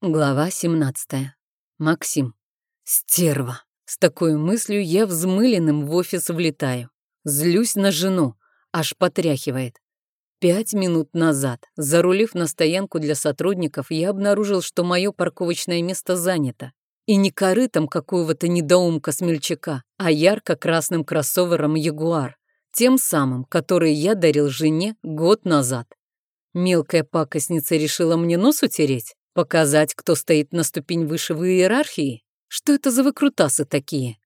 Глава 17. Максим. Стерва. С такой мыслью я взмыленным в офис влетаю. Злюсь на жену. Аж потряхивает. Пять минут назад, зарулив на стоянку для сотрудников, я обнаружил, что мое парковочное место занято. И не корытом какого-то недоумка-смельчака, а ярко-красным кроссовером «Ягуар», тем самым, который я дарил жене год назад. Мелкая пакостница решила мне нос утереть? Показать, кто стоит на ступень выше в иерархии? Что это за выкрутасы такие?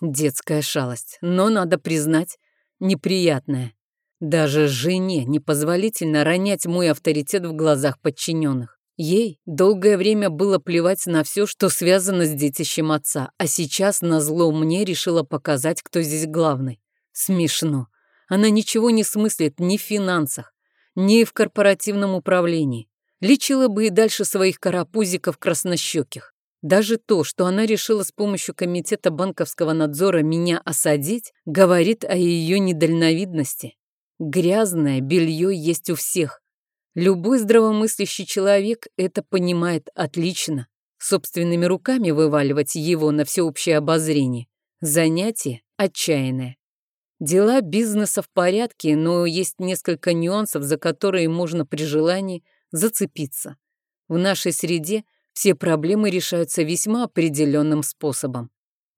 Детская шалость, но, надо признать, неприятная. Даже жене непозволительно ронять мой авторитет в глазах подчиненных. Ей долгое время было плевать на все, что связано с детищем отца, а сейчас на зло мне решила показать, кто здесь главный. Смешно. Она ничего не смыслит ни в финансах, ни в корпоративном управлении лечила бы и дальше своих карапузиков краснощеких. Даже то, что она решила с помощью комитета банковского надзора меня осадить, говорит о ее недальновидности. Грязное белье есть у всех. Любой здравомыслящий человек это понимает отлично. Собственными руками вываливать его на всеобщее обозрение. Занятие отчаянное. Дела бизнеса в порядке, но есть несколько нюансов, за которые можно при желании – зацепиться. В нашей среде все проблемы решаются весьма определенным способом.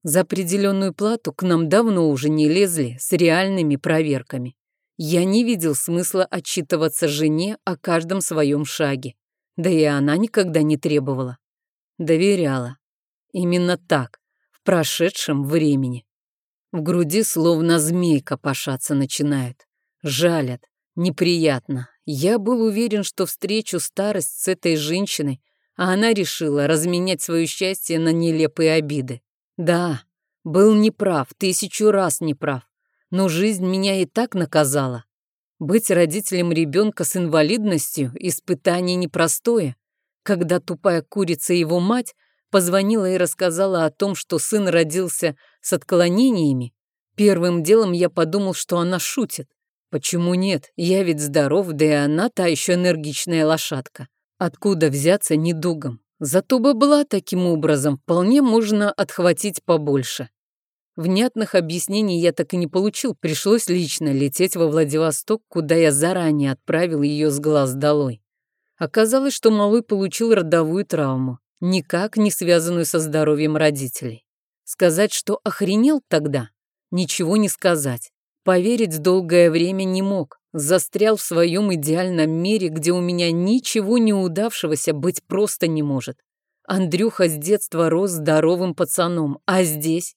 За определенную плату к нам давно уже не лезли с реальными проверками. Я не видел смысла отчитываться жене о каждом своем шаге. Да и она никогда не требовала. Доверяла. Именно так, в прошедшем времени. В груди словно змейка пошаться начинает. Жалят. Неприятно. Я был уверен, что встречу старость с этой женщиной, а она решила разменять свое счастье на нелепые обиды. Да, был неправ, тысячу раз неправ, но жизнь меня и так наказала. Быть родителем ребенка с инвалидностью – испытание непростое. Когда тупая курица его мать позвонила и рассказала о том, что сын родился с отклонениями, первым делом я подумал, что она шутит. Почему нет? Я ведь здоров, да и она та еще энергичная лошадка. Откуда взяться недугом? Зато бабла таким образом вполне можно отхватить побольше. Внятных объяснений я так и не получил, пришлось лично лететь во Владивосток, куда я заранее отправил ее с глаз долой. Оказалось, что малой получил родовую травму, никак не связанную со здоровьем родителей. Сказать, что охренел тогда, ничего не сказать. Поверить долгое время не мог. Застрял в своем идеальном мире, где у меня ничего неудавшегося быть просто не может. Андрюха с детства рос здоровым пацаном, а здесь...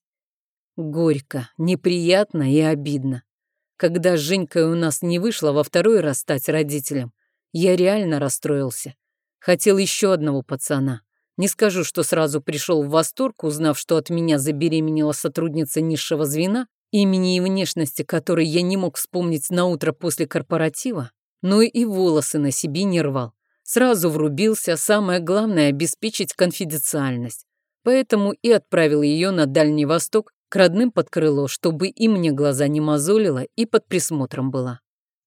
Горько, неприятно и обидно. Когда с Женькой у нас не вышло во второй раз стать родителем, я реально расстроился. Хотел еще одного пацана. Не скажу, что сразу пришел в восторг, узнав, что от меня забеременела сотрудница низшего звена, имени и внешности которой я не мог вспомнить на утро после корпоратива, но и волосы на себе не рвал. Сразу врубился, самое главное – обеспечить конфиденциальность. Поэтому и отправил ее на Дальний Восток к родным под крыло, чтобы и мне глаза не мозолило и под присмотром была.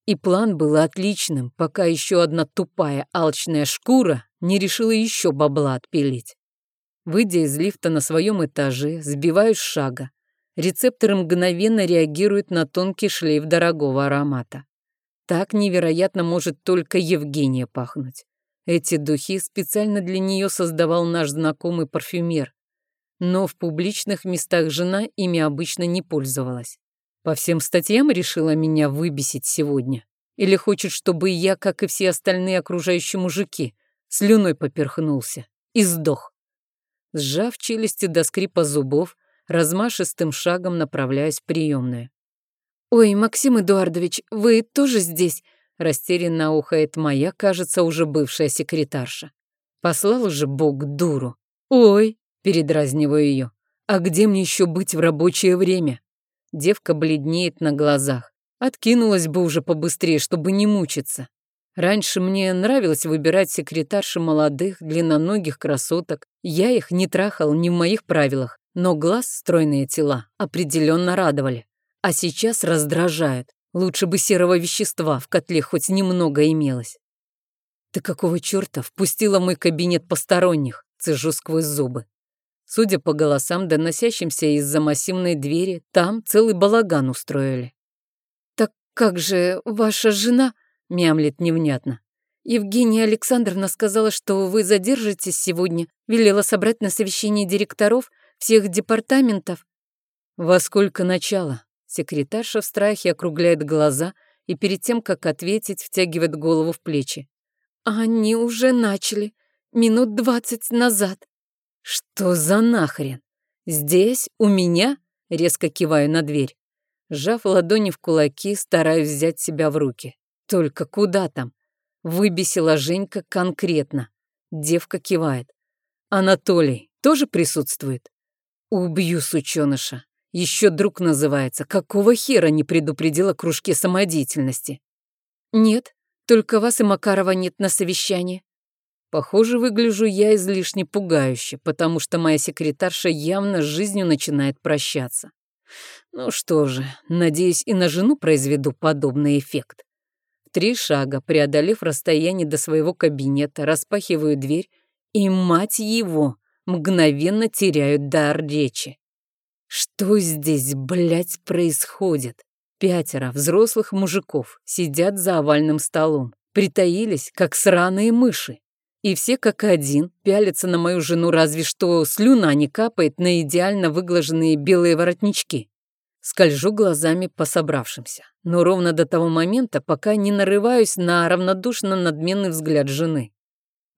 И план был отличным, пока еще одна тупая алчная шкура не решила еще бабла отпилить. Выйдя из лифта на своем этаже, сбиваюсь шага, Рецепторы мгновенно реагируют на тонкий шлейф дорогого аромата. Так невероятно может только Евгения пахнуть. Эти духи специально для нее создавал наш знакомый парфюмер. Но в публичных местах жена ими обычно не пользовалась. По всем статьям решила меня выбесить сегодня. Или хочет, чтобы я, как и все остальные окружающие мужики, слюной поперхнулся и сдох. Сжав челюсти до скрипа зубов, размашистым шагом направляясь в приемную. «Ой, Максим Эдуардович, вы тоже здесь?» Растерянно ухает моя, кажется, уже бывшая секретарша. Послал же Бог дуру. «Ой!» — передразниваю ее. «А где мне еще быть в рабочее время?» Девка бледнеет на глазах. Откинулась бы уже побыстрее, чтобы не мучиться. Раньше мне нравилось выбирать секретарши молодых, длинноногих красоток. Я их не трахал не в моих правилах. Но глаз стройные тела определенно радовали. А сейчас раздражают. Лучше бы серого вещества в котле хоть немного имелось. Ты какого черта впустила мой кабинет посторонних? Цежу сквозь зубы. Судя по голосам, доносящимся из-за массивной двери, там целый балаган устроили. «Так как же ваша жена?» — мямлет невнятно. «Евгения Александровна сказала, что вы задержитесь сегодня, велела собрать на совещании директоров всех департаментов». «Во сколько начало?» Секретарша в страхе округляет глаза и перед тем, как ответить, втягивает голову в плечи. «Они уже начали. Минут двадцать назад». «Что за нахрен? Здесь, у меня?» Резко киваю на дверь. Сжав ладони в кулаки, стараюсь взять себя в руки. Только куда там? Выбесила Женька конкретно. Девка кивает. Анатолий тоже присутствует? Убью сученыша. Еще друг называется. Какого хера не предупредила кружке самодеятельности? Нет, только вас и Макарова нет на совещании. Похоже, выгляжу я излишне пугающе, потому что моя секретарша явно с жизнью начинает прощаться. Ну что же, надеюсь, и на жену произведу подобный эффект. три шага, преодолев расстояние до своего кабинета, распахиваю дверь и, мать его, мгновенно теряю дар речи. Что здесь, блядь, происходит? Пятеро взрослых мужиков сидят за овальным столом, притаились, как сраные мыши. И все как один пялятся на мою жену, разве что слюна не капает на идеально выглаженные белые воротнички. Скольжу глазами по собравшимся, но ровно до того момента, пока не нарываюсь на равнодушно-надменный взгляд жены.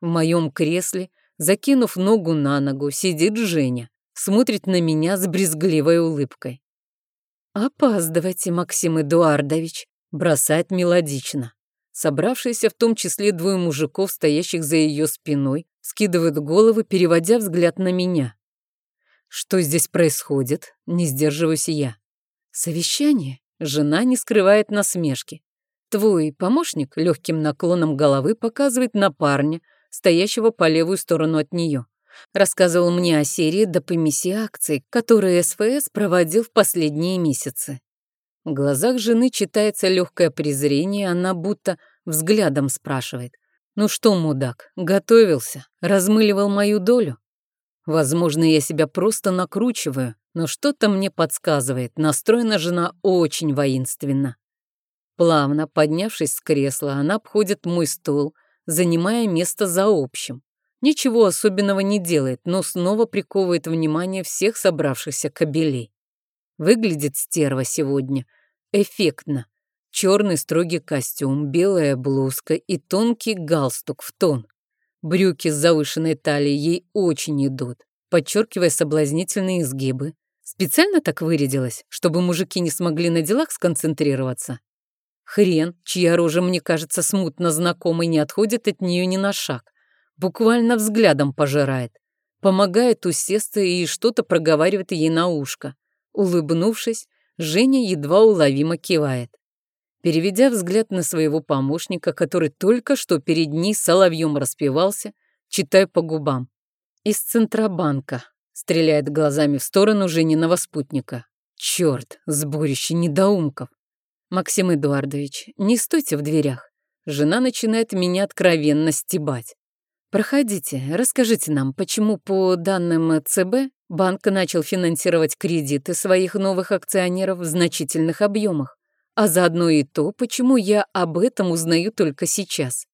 В моем кресле, закинув ногу на ногу, сидит Женя, смотрит на меня с брезгливой улыбкой. «Опаздывайте, Максим Эдуардович», бросает мелодично. Собравшиеся в том числе двое мужиков, стоящих за ее спиной, скидывают головы, переводя взгляд на меня. Что здесь происходит? Не сдерживаюсь я. Совещание? Жена не скрывает насмешки. Твой помощник легким наклоном головы показывает на парня, стоящего по левую сторону от нее. Рассказывал мне о серии допомиси акций, которые СФС проводил в последние месяцы. В глазах жены читается легкое презрение, она будто взглядом спрашивает. «Ну что, мудак, готовился? Размыливал мою долю?» Возможно, я себя просто накручиваю, но что-то мне подсказывает, настроена жена очень воинственно. Плавно поднявшись с кресла, она обходит мой стол, занимая место за общим. Ничего особенного не делает, но снова приковывает внимание всех собравшихся кобелей. Выглядит стерва сегодня Эффектно. Черный строгий костюм, белая блузка и тонкий галстук в тон. Брюки с завышенной талией ей очень идут, подчеркивая соблазнительные изгибы. Специально так вырядилась, чтобы мужики не смогли на делах сконцентрироваться. Хрен, чья рожа мне кажется смутно знакомой, не отходит от нее ни на шаг. Буквально взглядом пожирает. Помогает усесться и что-то проговаривает ей на ушко. Улыбнувшись, Женя едва уловимо кивает. Переведя взгляд на своего помощника, который только что перед ней соловьем распевался, читаю по губам. «Из Центробанка», — стреляет глазами в сторону Жениного спутника. «Черт, сборище недоумков!» «Максим Эдуардович, не стойте в дверях». Жена начинает меня откровенно стебать. «Проходите, расскажите нам, почему по данным ЦБ банк начал финансировать кредиты своих новых акционеров в значительных объемах, а заодно и то, почему я об этом узнаю только сейчас.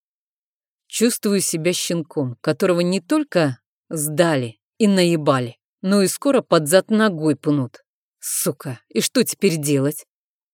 Чувствую себя щенком, которого не только сдали и наебали, но и скоро под зад ногой пнут. Сука, и что теперь делать?